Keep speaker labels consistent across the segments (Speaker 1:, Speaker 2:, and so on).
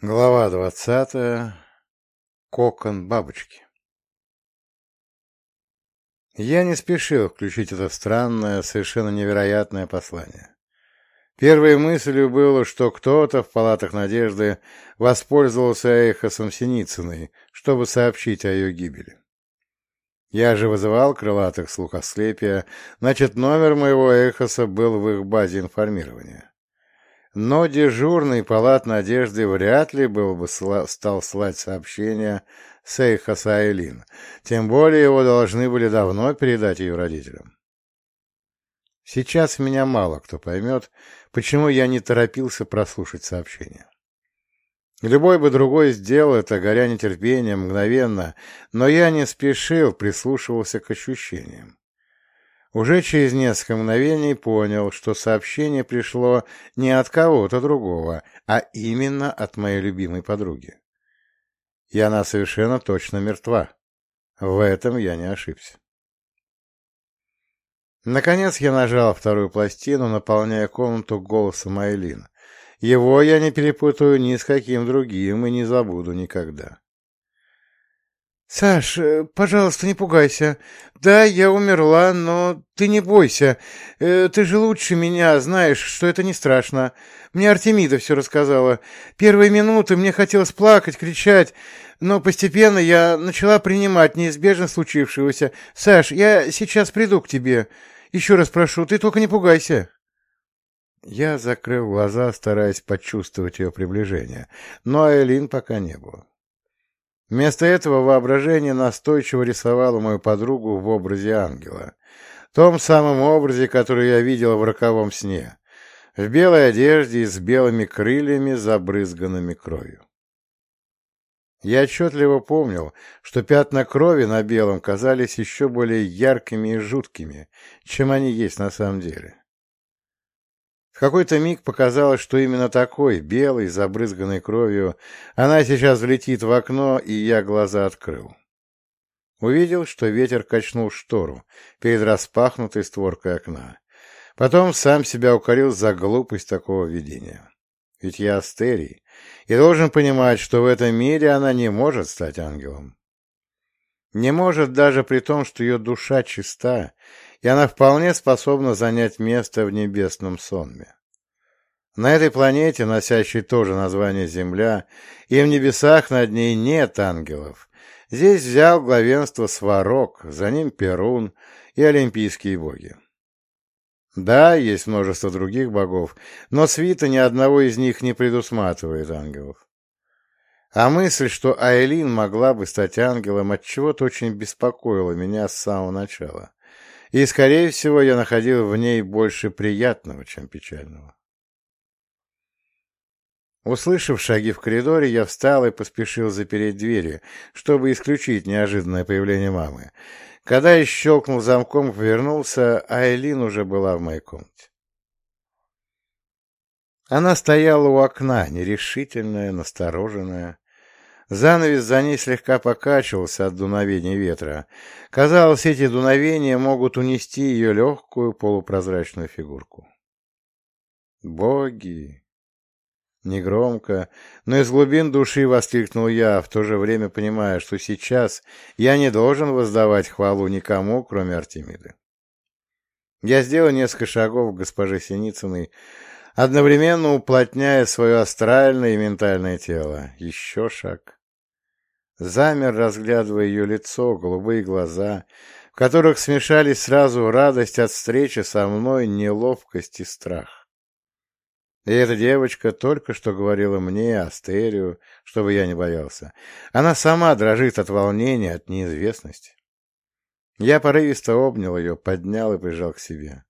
Speaker 1: Глава двадцатая. Кокон бабочки. Я не спешил включить это странное, совершенно невероятное послание. Первой мыслью было, что кто-то в палатах Надежды воспользовался Эйхосом Синицыной, чтобы сообщить о ее гибели. Я же вызывал крылатых слухослепия, значит, номер моего Эйхоса был в их базе информирования. Но дежурный палат Надежды вряд ли был бы сла стал слать сообщение Сейха Саэлин, тем более его должны были давно передать ее родителям. Сейчас меня мало кто поймет, почему я не торопился прослушать сообщение. Любой бы другой сделал это, горя нетерпением, мгновенно, но я не спешил, прислушивался к ощущениям. Уже через несколько мгновений понял, что сообщение пришло не от кого-то другого, а именно от моей любимой подруги. И она совершенно точно мертва. В этом я не ошибся. Наконец я нажал вторую пластину, наполняя комнату голосом Айлин. Его я не перепутаю ни с каким другим и не забуду никогда.
Speaker 2: «Саш, э, пожалуйста, не пугайся. Да, я умерла, но ты не бойся. Э, ты же лучше меня знаешь, что это не страшно. Мне Артемида все рассказала. Первые минуты мне хотелось плакать, кричать, но постепенно я начала принимать неизбежно случившегося. Саш, я сейчас приду к тебе. Еще раз прошу, ты только не пугайся».
Speaker 1: Я закрыл глаза, стараясь почувствовать ее приближение, но Элин пока не было. Вместо этого воображение настойчиво рисовало мою подругу в образе ангела. Том самом образе, который я видел в роковом сне. В белой одежде и с белыми крыльями, забрызганными кровью. Я отчетливо помнил, что пятна крови на белом казались еще более яркими и жуткими, чем они есть на самом деле. В какой-то миг показалось, что именно такой, белый, забрызганный кровью, она сейчас влетит в окно, и я глаза открыл. Увидел, что ветер качнул штору перед распахнутой створкой окна. Потом сам себя укорил за глупость такого видения. Ведь я Астерий, и должен понимать, что в этом мире она не может стать ангелом. Не может даже при том, что ее душа чиста, и она вполне способна занять место в небесном сонме. На этой планете, носящей тоже название Земля, и в небесах над ней нет ангелов. Здесь взял главенство Сварог, за ним Перун и олимпийские боги. Да, есть множество других богов, но свита ни одного из них не предусматривает ангелов. А мысль, что Айлин могла бы стать ангелом, отчего-то очень беспокоила меня с самого начала и, скорее всего, я находил в ней больше приятного, чем печального. Услышав шаги в коридоре, я встал и поспешил запереть двери, чтобы исключить неожиданное появление мамы. Когда я щелкнул замком, повернулся, а Айлин уже была в моей комнате. Она стояла у окна, нерешительная, настороженная. Занавес за ней слегка покачивался от дуновения ветра. Казалось, эти дуновения могут унести ее легкую полупрозрачную фигурку. Боги! Негромко, но из глубин души воскликнул я, в то же время понимая, что сейчас я не должен воздавать хвалу никому, кроме Артемиды. Я сделал несколько шагов к госпоже Синицыной, одновременно уплотняя свое астральное и ментальное тело. Еще шаг. Замер, разглядывая ее лицо, голубые глаза, в которых смешались сразу радость от встречи со мной, неловкость и страх. И эта девочка только что говорила мне, Астерию, чтобы я не боялся. Она сама дрожит от волнения, от неизвестности. Я порывисто обнял ее, поднял и прижал к себе.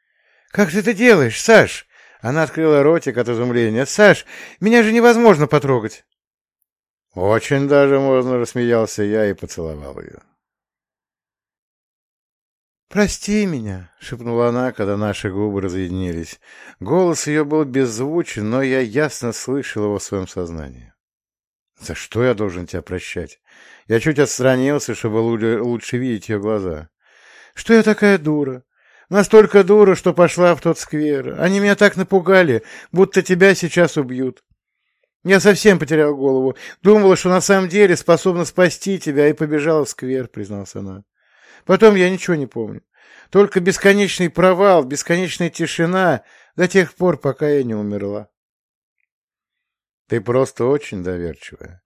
Speaker 1: — Как ты это делаешь, Саш? Она открыла ротик от изумления. — Саш, меня же невозможно потрогать. «Очень даже можно», — рассмеялся я и поцеловал ее.
Speaker 2: «Прости меня», — шепнула она, когда наши губы разъединились. Голос ее был беззвучен, но я ясно слышал его в своем сознании.
Speaker 1: «За что я должен тебя прощать?» Я чуть отстранился, чтобы лучше видеть ее глаза.
Speaker 2: «Что я такая дура? Настолько дура, что пошла в тот сквер. Они меня так напугали, будто тебя сейчас убьют. Я совсем потерял голову. Думала, что на самом деле способна спасти тебя, и побежала в сквер, призналась она. Потом я ничего не помню. Только бесконечный провал, бесконечная тишина до тех пор, пока я не умерла.
Speaker 1: Ты просто очень доверчивая.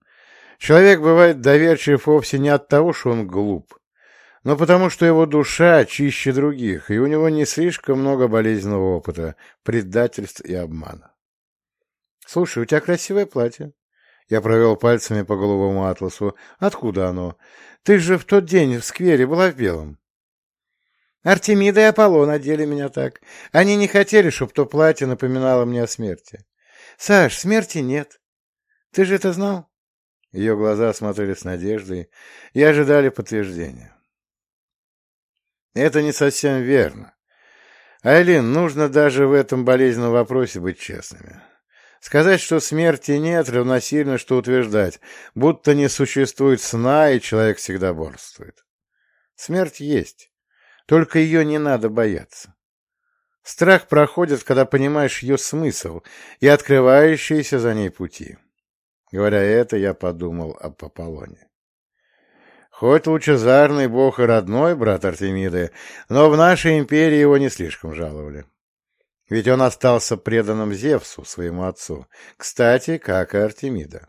Speaker 1: Человек бывает доверчив вовсе не от того, что он глуп, но потому что его душа чище других, и у него не слишком много болезненного опыта, предательств и обмана. Слушай, у тебя красивое платье. Я провел пальцами по голубому атласу. Откуда оно? Ты же в тот день в сквере была в белом. Артемида и Аполлон одели меня так. Они не хотели, чтобы то платье напоминало мне о смерти. Саш, смерти нет. Ты же это знал? Ее глаза смотрели с надеждой и ожидали подтверждения. Это не совсем верно. Айлин, нужно даже в этом болезненном вопросе быть честными. Сказать, что смерти нет, равносильно, что утверждать, будто не существует сна, и человек всегда борствует. Смерть есть, только ее не надо бояться. Страх проходит, когда понимаешь ее смысл и открывающиеся за ней пути. Говоря это, я подумал об Аполлоне. Хоть лучезарный бог и родной брат Артемиды, но в нашей империи его не слишком жаловали. Ведь он остался преданным Зевсу, своему отцу, кстати, как и Артемида.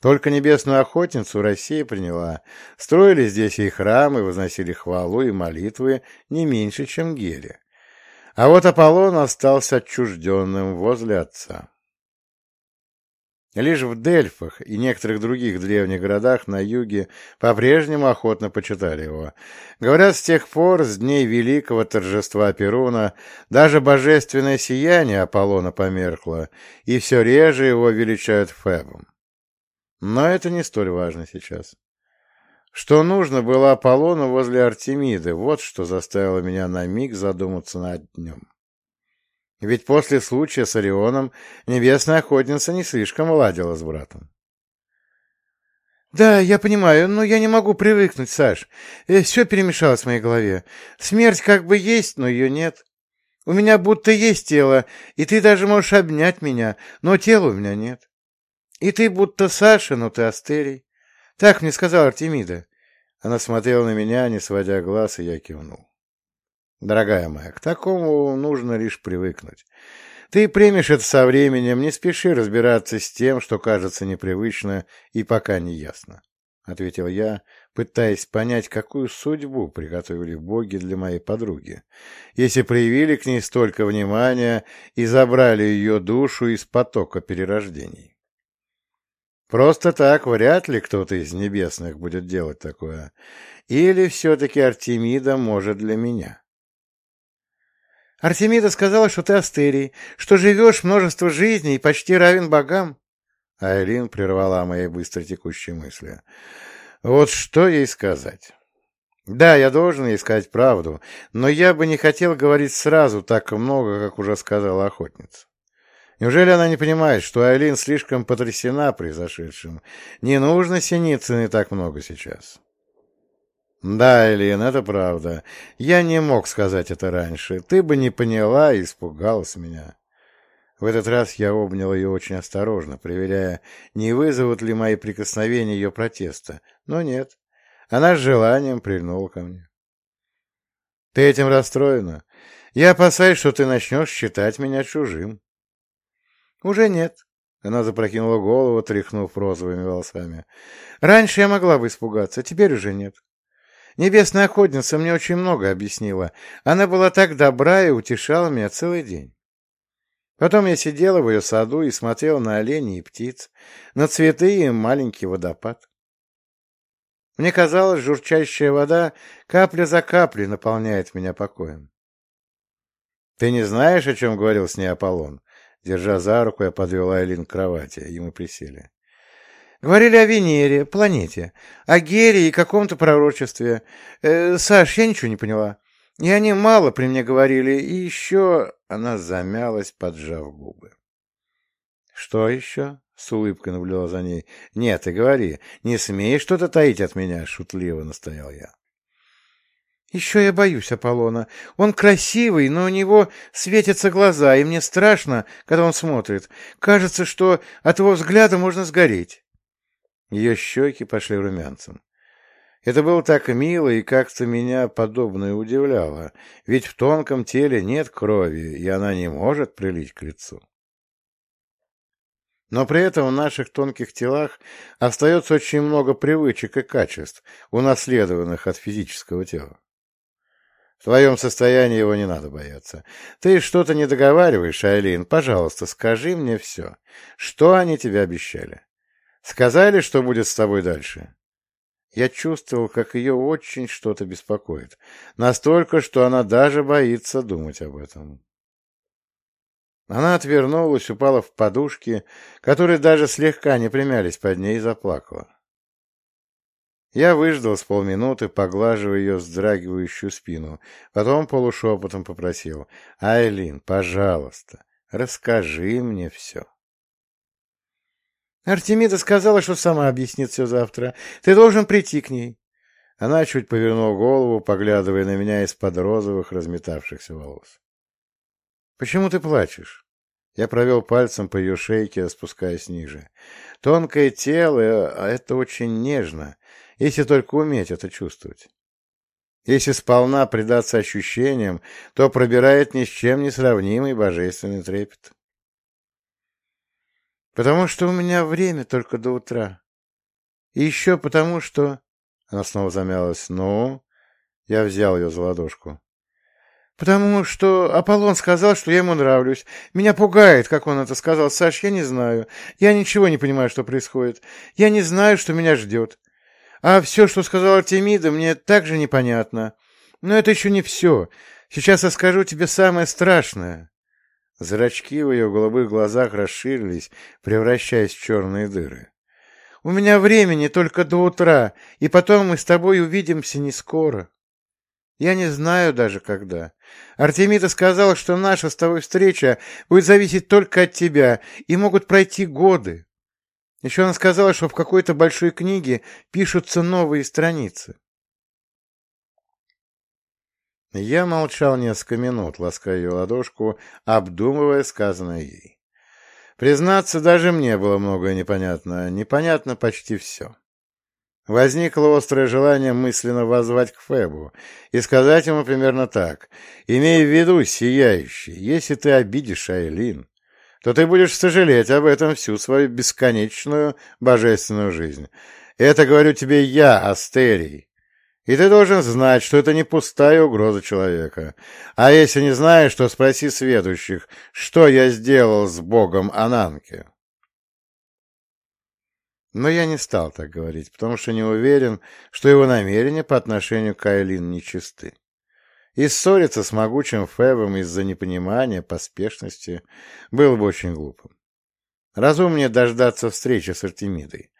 Speaker 1: Только небесную охотницу Россия приняла. Строили здесь и храмы, возносили хвалу и молитвы не меньше, чем Гере. А вот Аполлон остался отчужденным возле отца. Лишь в Дельфах и некоторых других древних городах на юге по-прежнему охотно почитали его. Говорят, с тех пор, с дней великого торжества Перуна, даже божественное сияние Аполлона померкло, и все реже его величают Фебом. Но это не столь важно сейчас. Что нужно было Аполлону возле Артемиды, вот что заставило меня на миг задуматься над днем. Ведь после случая с Орионом небесная охотница не слишком ладила с братом. «Да, я понимаю, но я не могу привыкнуть, Саш. Э, Все перемешалось в моей голове. Смерть как бы есть, но ее нет. У меня будто есть тело, и ты даже можешь обнять меня, но тела у меня нет. И ты будто Саша, но ты Астерий. Так мне сказала Артемида». Она смотрела на меня, не сводя глаз, и я кивнул. Дорогая моя, к такому нужно лишь привыкнуть. Ты примешь это со временем, не спеши разбираться с тем, что кажется непривычно и пока не ясно, — ответил я, пытаясь понять, какую судьбу приготовили боги для моей подруги, если проявили к ней столько внимания и забрали ее душу из потока перерождений. Просто так вряд ли кто-то из небесных будет делать такое. Или все-таки Артемида может для меня. Артемида сказала, что ты астерий, что живешь множество жизней и почти равен богам. Айлин прервала мои быстро текущие мысли. Вот что ей сказать? Да, я должен ей сказать правду, но я бы не хотел говорить сразу так много, как уже сказала охотница. Неужели она не понимает, что Айлин слишком потрясена произошедшим? Не нужно Синицыной так много сейчас. «Да, Элин, это правда. Я не мог сказать это раньше. Ты бы не поняла и испугалась меня». В этот раз я обнял ее очень осторожно, проверяя, не вызовут ли мои прикосновения ее протеста. Но нет. Она с желанием прильнула ко мне. «Ты этим расстроена? Я опасаюсь, что ты начнешь считать меня чужим». «Уже нет». Она запрокинула голову, тряхнув розовыми волосами. «Раньше я могла бы испугаться, теперь уже нет. Небесная охотница мне очень много объяснила. Она была так добра и утешала меня целый день. Потом я сидела в ее саду и смотрела на оленей и птиц, на цветы и маленький водопад. Мне казалось, журчащая вода капля за каплей наполняет меня покоем. — Ты не знаешь, о чем говорил с ней Аполлон? Держа за руку, я подвел Айлин к кровати, и мы присели. Говорили о Венере, планете, о Гере и каком-то пророчестве. Э, Саш, я ничего не поняла. И они мало при мне говорили, и еще... Она замялась, поджав губы. «Что еще?» — с улыбкой наблюдала за ней. «Нет, ты говори, не смей что-то таить от меня», — шутливо настоял я.
Speaker 2: Еще я боюсь Аполлона. Он красивый, но у него светятся глаза, и мне страшно, когда он смотрит. Кажется, что от его взгляда можно сгореть. Ее щеки пошли румянцем. Это было так мило и как-то меня подобное удивляло, ведь в тонком теле нет крови, и она не может прилить к лицу. Но при этом в наших тонких телах остается очень много привычек и качеств, унаследованных от физического тела. В твоем состоянии его не надо бояться. Ты что-то не договариваешь, Айлин. Пожалуйста, скажи мне все. Что они тебе обещали? Сказали, что будет с тобой дальше? Я чувствовал, как ее очень что-то беспокоит. Настолько, что она даже боится думать об этом. Она отвернулась, упала в подушки, которые даже слегка не примялись под ней, и заплакала. Я выждал с полминуты, поглаживая ее вздрагивающую спину, потом полушепотом попросил. — Айлин, пожалуйста, расскажи мне все. Артемида сказала, что сама объяснит все завтра. Ты должен прийти к ней. Она чуть повернула голову, поглядывая на меня из-под розовых разметавшихся волос. — Почему ты плачешь? Я провел пальцем по ее шейке, спускаясь ниже. Тонкое тело, а это очень нежно, если только уметь это чувствовать. Если сполна предаться ощущениям, то пробирает ни с чем не сравнимый божественный трепет. Потому что у меня время только до утра. И еще потому, что... Она снова замялась. Ну? Я взял ее за ладошку. Потому что Аполлон сказал, что я ему нравлюсь. Меня пугает, как он это сказал. Саш, я не знаю. Я ничего не понимаю, что происходит. Я не знаю, что меня ждет. А все, что сказал Артемида, мне также непонятно. Но это еще не все. Сейчас я скажу тебе самое страшное. Зрачки в ее голубых глазах расширились, превращаясь в черные дыры. «У меня времени только до утра, и потом мы с тобой увидимся не скоро. Я не знаю даже когда. Артемида сказала, что наша с тобой встреча будет зависеть только от тебя, и могут пройти годы. Еще она сказала, что в какой-то большой книге пишутся новые страницы. Я молчал несколько минут, лаская ее ладошку, обдумывая сказанное ей. Признаться, даже мне было многое непонятно. Непонятно почти все. Возникло острое желание мысленно воззвать к Фебу и сказать ему примерно так. «Имей в виду, сияющий, если ты обидишь Айлин, то ты будешь сожалеть об этом всю свою бесконечную божественную жизнь. Это говорю тебе я, Астерий, и ты должен знать, что это не пустая угроза человека. А если не знаешь, то спроси следующих, что я сделал с богом Ананки. Но я не стал так говорить, потому что не уверен, что его намерения по отношению к Айлин нечисты. И ссориться с могучим Февом из-за непонимания, поспешности было бы очень глупым. Разумнее дождаться встречи с Артемидой.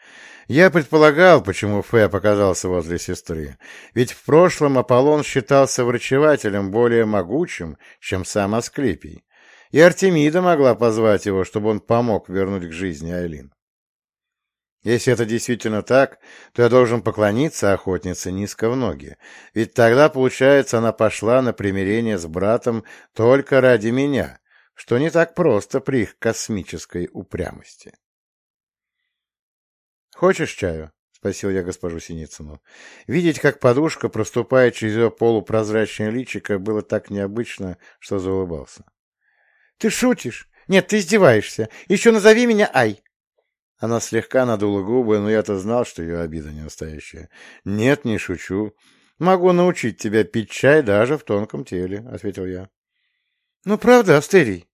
Speaker 2: Я предполагал, почему Фэб оказался возле сестры, ведь в прошлом Аполлон считался врачевателем более могучим, чем сам Асклепий, и Артемида могла позвать его, чтобы он помог вернуть к жизни Айлин. Если это действительно так, то я должен поклониться охотнице низко в ноги, ведь тогда, получается, она пошла на примирение с братом только ради меня, что не так просто при их космической упрямости. «Хочешь чаю?» — спросил я госпожу Синицыну. Видеть, как подушка проступает через ее полупрозрачное личико, было так необычно, что заулыбался. «Ты шутишь? Нет, ты издеваешься. Еще назови меня Ай!» Она слегка надула губы, но я-то знал, что ее обида не настоящая. «Нет, не шучу. Могу научить тебя пить чай даже в тонком теле», — ответил я. «Ну, правда, Астерий?»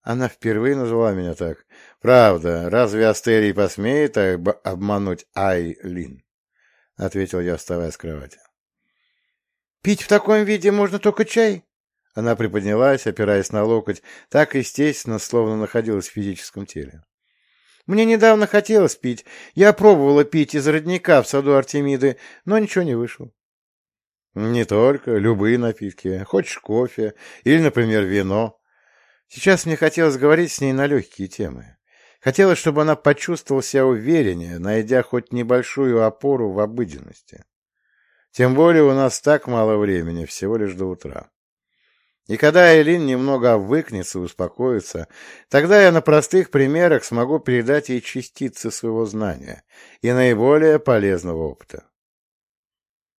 Speaker 2: Она впервые назвала меня так. «Правда, разве Астерий посмеет обмануть Айлин?» — ответил я, вставая с кровати. «Пить в таком виде можно только чай?» Она приподнялась, опираясь на локоть, так естественно, словно находилась в физическом теле. «Мне недавно хотелось пить. Я пробовала пить из родника в саду Артемиды, но ничего не вышло». «Не только. Любые напитки. Хочешь кофе или, например, вино. Сейчас мне хотелось говорить с ней на легкие темы. Хотелось, чтобы она почувствовала себя увереннее, найдя хоть небольшую опору в обыденности.
Speaker 1: Тем более у нас так мало времени, всего лишь до утра. И когда Айлин немного обвыкнется и успокоится, тогда я на простых примерах смогу передать ей частицы своего знания и наиболее полезного опыта. —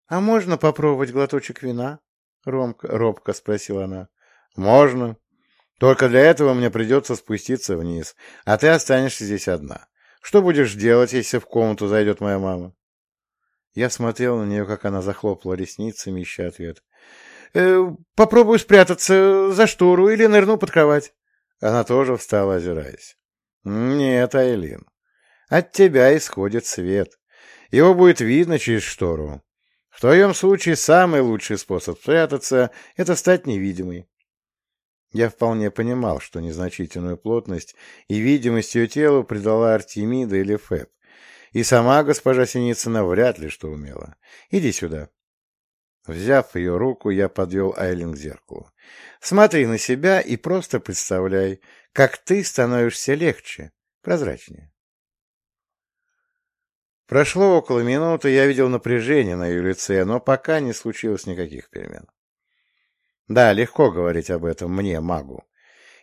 Speaker 1: А можно попробовать глоточек вина? — робко спросила она. — Можно. Только для этого мне придется спуститься вниз, а ты останешься здесь одна. Что будешь делать, если в комнату зайдет моя мама? Я смотрел на нее, как она захлопала ресницами, ища ответ. Э, попробую спрятаться за штору или нырну под кровать. Она тоже встала, озираясь. Нет, Айлин, от тебя исходит свет. Его будет видно через штору. В твоем случае самый лучший способ спрятаться — это стать невидимой. Я вполне понимал, что незначительную плотность и видимость ее телу придала Артемида или Феб. И сама госпожа Синицына вряд ли что умела. Иди сюда. Взяв ее руку, я подвел Айлин к зеркалу. Смотри на себя и просто представляй, как ты становишься легче, прозрачнее. Прошло около минуты, я видел напряжение на ее лице, но пока не случилось никаких перемен. Да, легко говорить об этом мне, магу.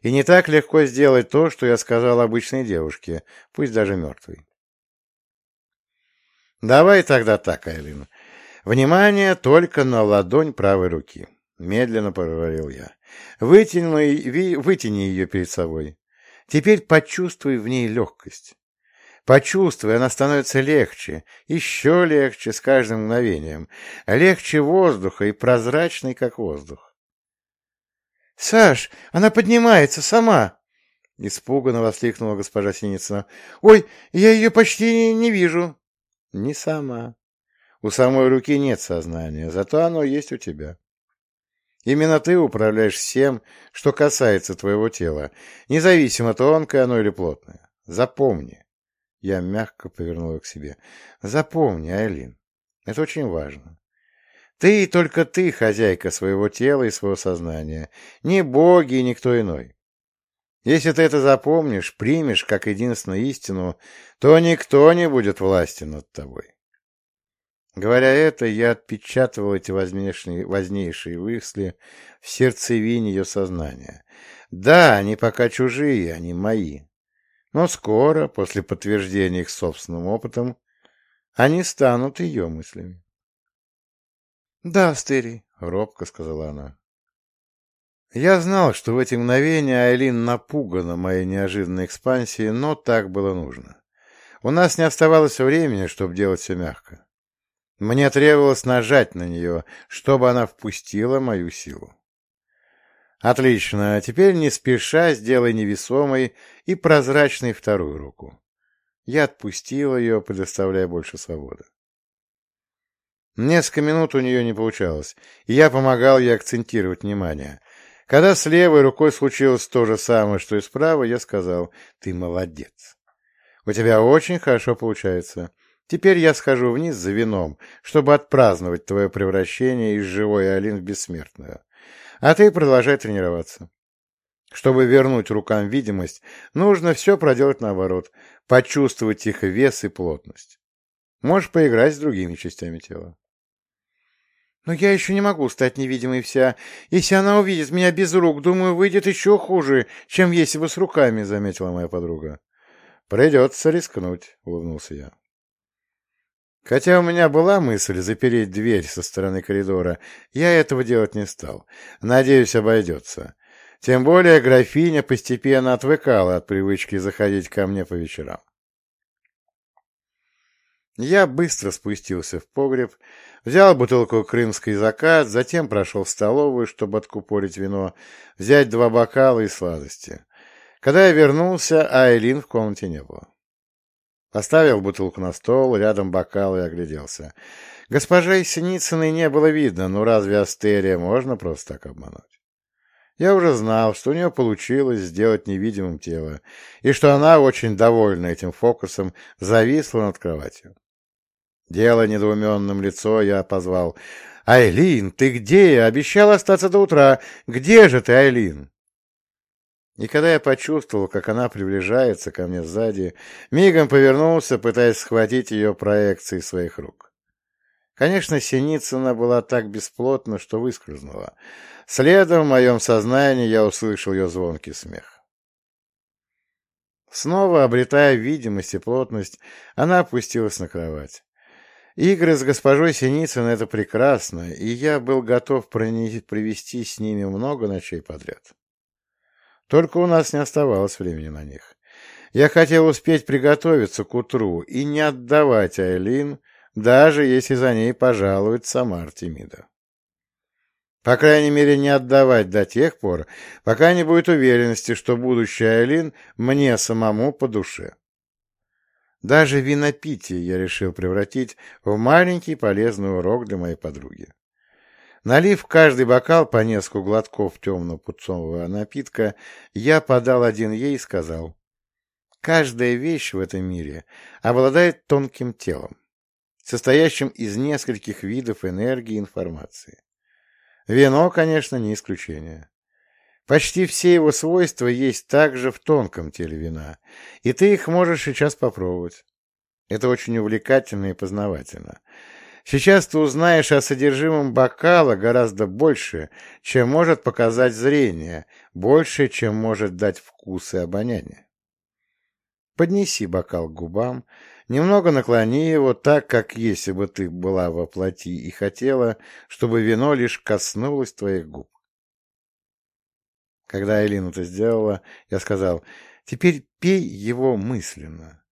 Speaker 1: И не так легко сделать то, что я сказал обычной девушке, пусть даже мертвой. Давай тогда так, Айлин. «Внимание только на ладонь правой руки», — медленно проговорил я. Вытяни, «Вытяни ее перед собой. Теперь почувствуй в ней легкость. Почувствуй, она становится легче, еще легче с каждым мгновением, легче воздуха и прозрачной, как воздух. — Саш, она поднимается сама! — испуганно воскликнула госпожа Синицына. — Ой, я ее почти не вижу. — Не сама. У самой руки нет сознания, зато оно есть у тебя. Именно ты управляешь всем, что касается твоего тела, независимо, тонкое оно или плотное. Запомни. Я мягко повернул ее к себе. Запомни, Айлин. Это очень важно. Ты и только ты хозяйка своего тела и своего сознания. Ни боги, ни никто иной. Если ты это запомнишь, примешь как единственную истину, то никто не будет власти над тобой. Говоря это, я отпечатывал эти вознейшие, вознейшие мысли в сердцевине ее сознания. Да, они пока чужие, они мои. Но скоро, после подтверждения их собственным опытом, они станут ее мыслями. — Да, Астерий, — робко сказала она. Я знал, что в эти мгновения Айлин напугана моей неожиданной экспансией, но так было нужно. У нас не оставалось времени, чтобы делать все мягко. Мне требовалось нажать на нее, чтобы она впустила мою силу. Отлично, а теперь не спеша сделай невесомой и прозрачной вторую руку. Я отпустил ее, предоставляя больше свободы. Несколько минут у нее не получалось, и я помогал ей акцентировать внимание. Когда с левой рукой случилось то же самое, что и с правой, я сказал, ты молодец. У тебя очень хорошо получается. Теперь я схожу вниз за вином, чтобы отпраздновать твое превращение из живой Алин в бессмертную. А ты продолжай тренироваться. Чтобы вернуть рукам видимость, нужно все проделать наоборот, почувствовать их вес и плотность. Можешь поиграть с другими частями тела. Но я еще не могу стать невидимой вся. Если она увидит меня без рук, думаю, выйдет еще хуже, чем если бы с руками, — заметила моя подруга. — Придется рискнуть, — улыбнулся я. Хотя у меня была мысль запереть дверь со стороны коридора, я этого делать не стал. Надеюсь, обойдется. Тем более графиня постепенно отвыкала от привычки заходить ко мне по вечерам. Я быстро спустился в погреб, взял бутылку крымской закат, затем прошел в столовую, чтобы откупорить вино, взять два бокала и сладости. Когда я вернулся, Айлин в комнате не было. Поставил бутылку на стол, рядом бокал и огляделся. Госпожа Синицыной не было видно, но разве Астерия можно просто так обмануть? Я уже знал, что у нее получилось сделать невидимым тело, и что она, очень довольна этим фокусом, зависла над кроватью. Дело недоуменным лицо, я позвал. «Айлин, ты где? Обещал остаться до утра. Где же ты, Айлин?» И когда я почувствовал, как она приближается ко мне сзади, мигом повернулся, пытаясь схватить ее проекции своих рук. Конечно, Синицына была так бесплотна, что выскользнула. Следом в моем сознании я услышал ее звонкий смех. Снова, обретая видимость и плотность, она опустилась на кровать. Игры с госпожой Синицыной — это прекрасно, и я был готов провести с ними много ночей подряд. Только у нас не оставалось времени на них. Я хотел успеть приготовиться к утру и не отдавать Айлин, даже если за ней пожалует сама Артемида. По крайней мере, не отдавать до тех пор, пока не будет уверенности, что будущая Айлин мне самому по душе. Даже винопитие я решил превратить в маленький полезный урок для моей подруги. Налив в каждый бокал по несколько глотков темного пуцового напитка, я подал один ей и сказал, «Каждая вещь в этом мире обладает тонким телом, состоящим из нескольких видов энергии и информации. Вино, конечно, не исключение. Почти все его свойства есть также в тонком теле вина, и ты их можешь сейчас попробовать. Это очень увлекательно и познавательно. Сейчас ты узнаешь о содержимом бокала гораздо больше, чем может показать зрение, больше, чем может дать вкус и обоняние. Поднеси бокал к губам, немного наклони его так, как если бы ты была во плоти и хотела, чтобы вино лишь коснулось твоих губ. Когда Элина это сделала, я сказал, теперь пей его мысленно.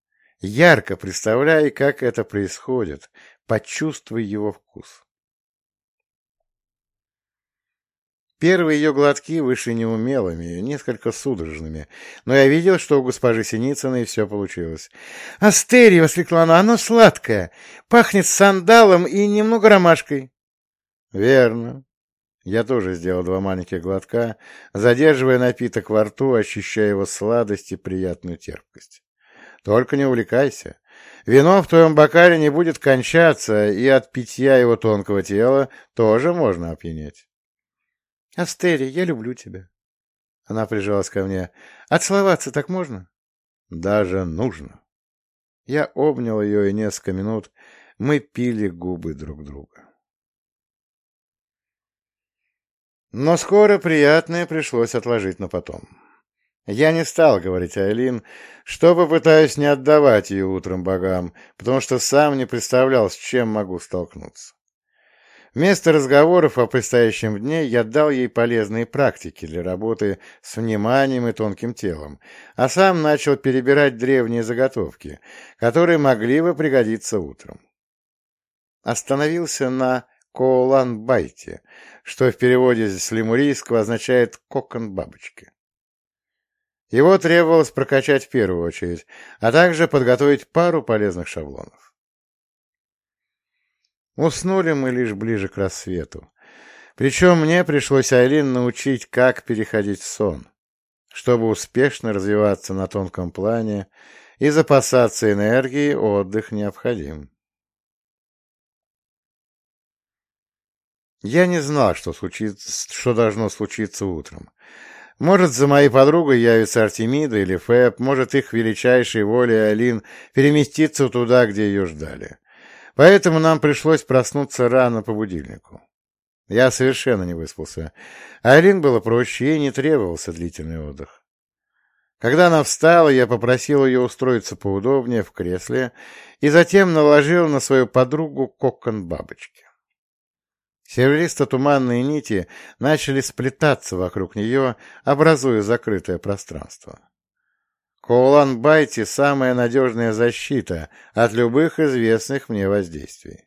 Speaker 1: Ярко представляй, как это происходит, почувствуй его вкус. Первые ее глотки вышли неумелыми, несколько судорожными, но я видел, что у госпожи Синицыной все получилось. «Астерия!» — воскликнула она. «Оно сладкое, пахнет сандалом и немного ромашкой». «Верно». Я тоже сделал два маленьких глотка, задерживая напиток во рту, ощущая его сладость и приятную терпкость. «Только не увлекайся. Вино в твоем бокале не будет кончаться, и от питья его тонкого тела тоже можно опьянеть». Астерия, я люблю тебя. Она прижалась ко мне. Отцеловаться так можно? Даже нужно. Я обнял ее, и несколько минут мы пили губы друг друга. Но скоро приятное пришлось отложить на потом. Я не стал говорить Айлин, что попытаюсь не отдавать ее утром богам, потому что сам не представлял, с чем могу столкнуться. Вместо разговоров о предстоящем дне я дал ей полезные практики для работы с вниманием и тонким телом, а сам начал перебирать древние заготовки, которые могли бы пригодиться утром. Остановился на Коулан-Байте, что в переводе с лемурийского означает «кокон бабочки». Его требовалось прокачать в первую очередь, а также подготовить пару полезных шаблонов. Уснули мы лишь ближе к рассвету. Причем мне пришлось Айлин научить, как переходить в сон, чтобы успешно развиваться на тонком плане и запасаться энергией, отдых необходим. Я не знал, что, случится, что должно случиться утром. Может, за моей подругой явится Артемида или Фэб, может, их величайшей волей Айлин переместиться туда, где ее ждали. Поэтому нам пришлось проснуться рано по будильнику. Я совершенно не выспался. Айлин было проще, ей не требовался длительный отдых. Когда она встала, я попросил ее устроиться поудобнее в кресле и затем наложил на свою подругу кокон бабочки. Серебристо-туманные нити начали сплетаться вокруг нее, образуя закрытое пространство. Коулан-Байти — самая надежная защита от любых известных мне воздействий.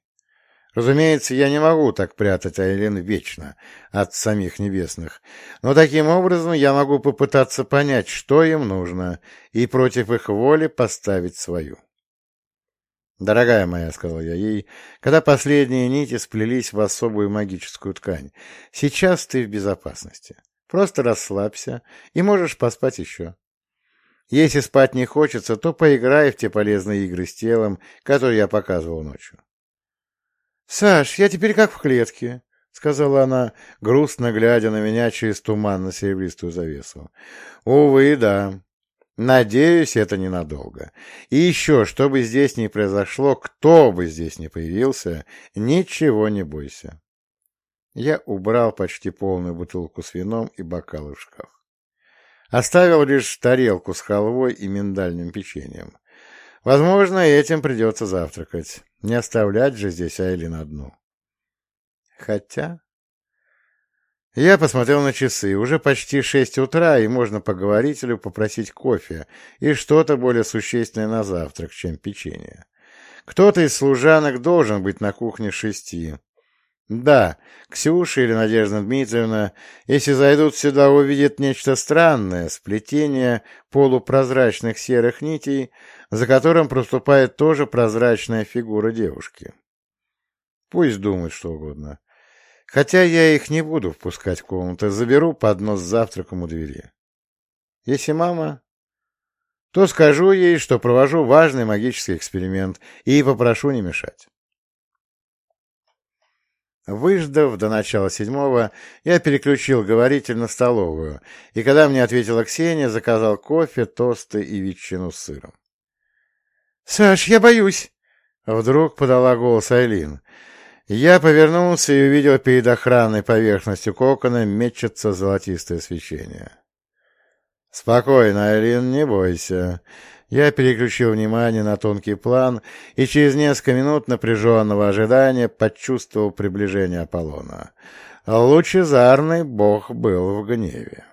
Speaker 1: Разумеется, я не могу так прятать Айлен вечно от самих небесных, но таким образом я могу попытаться понять, что им нужно, и против их воли поставить свою. «Дорогая моя», — сказал я ей, когда последние нити сплелись в особую магическую ткань, — «сейчас ты в безопасности. Просто расслабься и можешь поспать еще». Если спать не хочется, то поиграй в те полезные игры с телом, которые я показывал ночью. — Саш, я теперь как в клетке, — сказала она, грустно глядя на меня через туманно-серебристую завесу. — Увы, да. Надеюсь, это ненадолго. И еще, что бы здесь ни произошло, кто бы здесь ни появился, ничего не бойся. Я убрал почти полную бутылку с вином и бокалы в шкаф. Оставил лишь тарелку с халвой и миндальным печеньем. Возможно, этим придется завтракать. Не оставлять же здесь Айлин одну. Хотя... Я посмотрел на часы. Уже почти шесть утра, и можно поговорить или попросить кофе и что-то более существенное на завтрак, чем печенье. Кто-то из служанок должен быть на кухне шести. Да, Ксюша или Надежда Дмитриевна, если зайдут сюда, увидят нечто странное, сплетение полупрозрачных серых нитей, за которым проступает тоже прозрачная фигура девушки. Пусть думают что угодно. Хотя я их не буду впускать в комнату, заберу поднос с завтраком у двери. Если мама, то скажу ей, что провожу важный магический эксперимент и попрошу не мешать. Выждав до начала седьмого, я переключил говоритель на столовую, и когда мне ответила Ксения, заказал кофе, тосты и ветчину с сыром. — Саш, я боюсь! — вдруг подала голос Айлин. Я повернулся и увидел перед охранной поверхностью кокона мечется золотистое свечение. «Спокойно, Айлин, не бойся». Я переключил внимание на тонкий план и через несколько минут напряженного ожидания почувствовал приближение Аполлона. Лучезарный бог был в гневе.